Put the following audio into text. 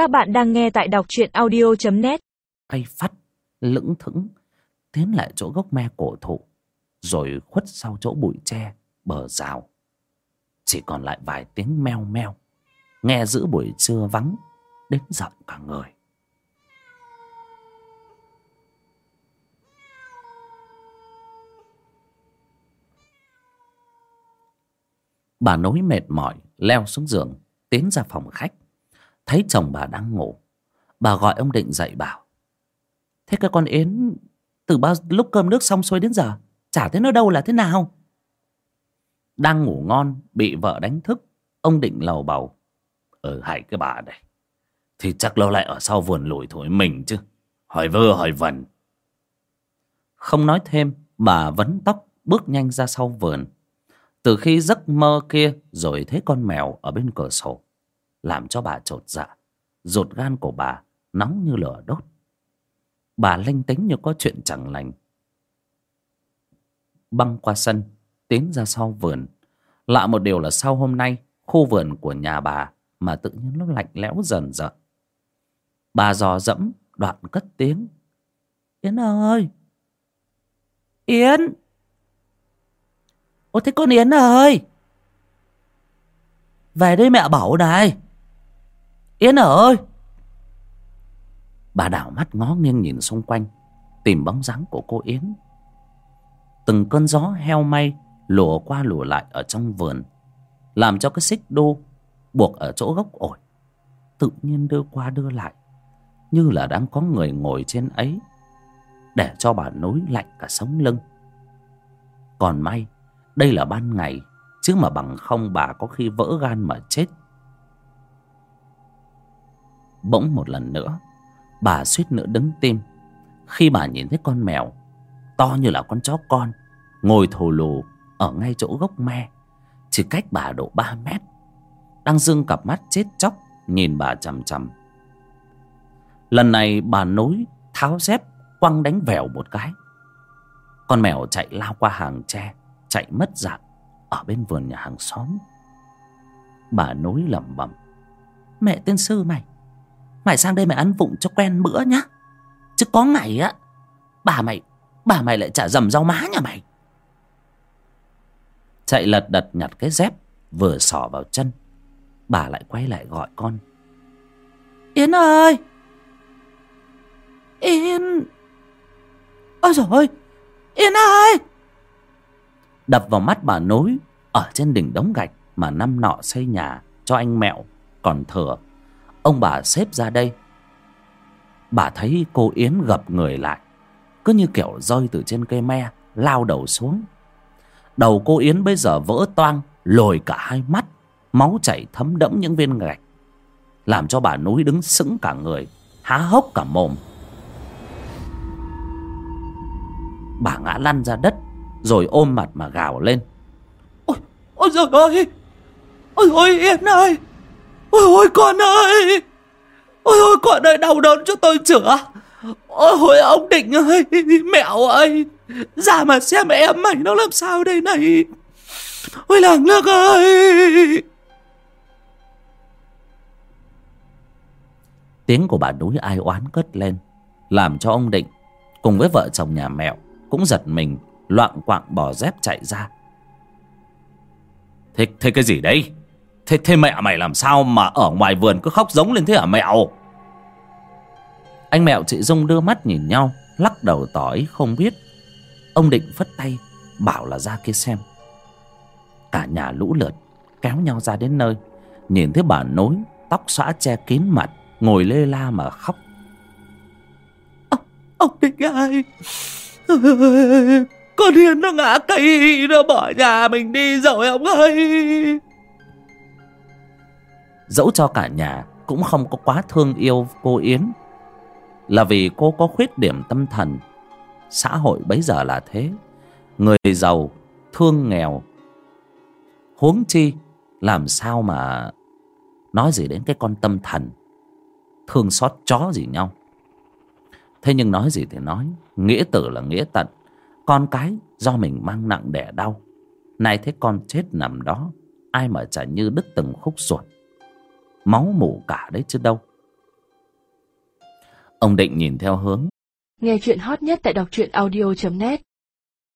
Các bạn đang nghe tại đọc truyện audio.net Cây phát lững thững, Tiến lại chỗ gốc me cổ thụ, Rồi khuất sau chỗ bụi tre, Bờ rào. Chỉ còn lại vài tiếng meo meo, Nghe giữa buổi trưa vắng, Đến giận cả người. Bà nối mệt mỏi, Leo xuống giường, Tiến ra phòng khách. Thấy chồng bà đang ngủ, Bà gọi ông Định dậy bảo, Thế cái con Yến, Từ bao lúc cơm nước xong xuôi đến giờ, Chả thấy nó đâu là thế nào? Đang ngủ ngon, Bị vợ đánh thức, Ông Định lầu bầu ừ, Ở hại cái bà này, Thì chắc lâu lại ở sau vườn lủi thổi mình chứ, Hỏi vơ hỏi vần Không nói thêm, Bà vấn tóc bước nhanh ra sau vườn. Từ khi giấc mơ kia, Rồi thấy con mèo ở bên cửa sổ làm cho bà trột dạ. Ruột gan của bà nóng như lửa đốt. Bà linh tính như có chuyện chẳng lành. Băng qua sân, tiến ra sau vườn. Lạ một điều là sau hôm nay, khu vườn của nhà bà mà tự nhiên nó lạnh lẽo dần dần bà dò dẫm, đoạn cất tiếng. Yến ơi! Yến! Ô thế con yến ơi! Về đây mẹ bảo này. Yến ơi! Bà đảo mắt ngó nghiêng nhìn xung quanh, Tìm bóng dáng của cô Yến. Từng cơn gió heo may Lùa qua lùa lại ở trong vườn, Làm cho cái xích đu Buộc ở chỗ gốc ổi, Tự nhiên đưa qua đưa lại, Như là đang có người ngồi trên ấy, Để cho bà nối lạnh cả sống lưng. Còn may, Đây là ban ngày, Chứ mà bằng không bà có khi vỡ gan mà chết. Bỗng một lần nữa. Bà suýt nữa đứng tim. Khi bà nhìn thấy con mèo, To như là con chó con, Ngồi thù lù Ở ngay chỗ gốc me, Chỉ cách bà độ 3 mét. Đang dương cặp mắt chết chóc, Nhìn bà chằm chằm. Lần này bà nối Tháo dép, quăng đánh vèo một cái. Con mèo chạy lao qua hàng tre, Chạy mất dạng Ở bên vườn nhà hàng xóm. Bà nối lẩm bẩm, Mẹ tên sư mày Mày sang đây mày ăn vụng cho quen bữa nhá. Chứ có ngày á, Bà mày Bà mày lại trả dầm rau má nhà mày. Chạy lật đật nhặt cái dép, Vừa xỏ vào chân. Bà lại quay lại gọi con. Yến ơi! Yến! Ôi dồi ôi! Yến ơi! Đập vào mắt bà nối, Ở trên đỉnh đống gạch Mà năm nọ xây nhà cho anh mẹo, Còn thừa ông bà xếp ra đây. Bà thấy cô yến gập người lại, cứ như kiểu rơi từ trên cây me, lao đầu xuống. Đầu cô yến bây giờ vỡ toang, lồi cả hai mắt, máu chảy thấm đẫm những viên gạch, làm cho bà núi đứng sững cả người, há hốc cả mồm. Bà ngã lăn ra đất, rồi ôm mặt mà gào lên. Ôi ôi giời ơi! Ôi ôi yến ơi! Ôi ôi con ơi! Ôi ôi con ơi đau đớn cho tôi chữa. Ôi ôi ông Định ơi Mẹo ơi. Ra mà xem em mày nó làm sao đây này. Ôi làng nước ơi! Tiếng của bà núi ai oán cất lên Làm cho ông Định Cùng với vợ chồng nhà mẹo Cũng giật mình Loạn quạng bỏ dép chạy ra. Thế, thế cái gì đây Thế, thế mẹ mày làm sao mà ở ngoài vườn cứ khóc giống lên thế hả mẹo? Anh mẹo chị Dung đưa mắt nhìn nhau Lắc đầu tỏ ý không biết. Ông định phất tay Bảo là ra kia xem. Cả nhà lũ lượt Kéo nhau ra đến nơi. Nhìn thấy bà nối Tóc xõa che kín mặt Ngồi lê la mà khóc. Ông, ông định ơi! Con Hiền nó ngã cây Nó bỏ nhà mình đi rồi ông ơi! Dẫu cho cả nhà cũng không có quá thương yêu cô Yến. Là vì cô có khuyết điểm tâm thần, xã hội bấy giờ là thế. Người giàu, thương nghèo, huống chi làm sao mà nói gì đến cái con tâm thần, thương xót chó gì nhau. Thế nhưng nói gì thì nói, nghĩa tử là nghĩa tận. Con cái do mình mang nặng đẻ đau. Nay thấy con chết nằm đó, ai mà chả như đứt từng khúc ruột máu mủ cả đấy chứ đâu. Ông định nhìn theo hướng. Nghe chuyện hot nhất tại đọc truyện audio.net